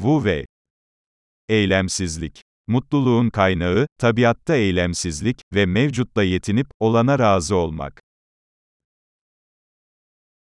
Wu ve eylemsizlik. Mutluluğun kaynağı, tabiatta eylemsizlik ve mevcutla yetinip, olana razı olmak.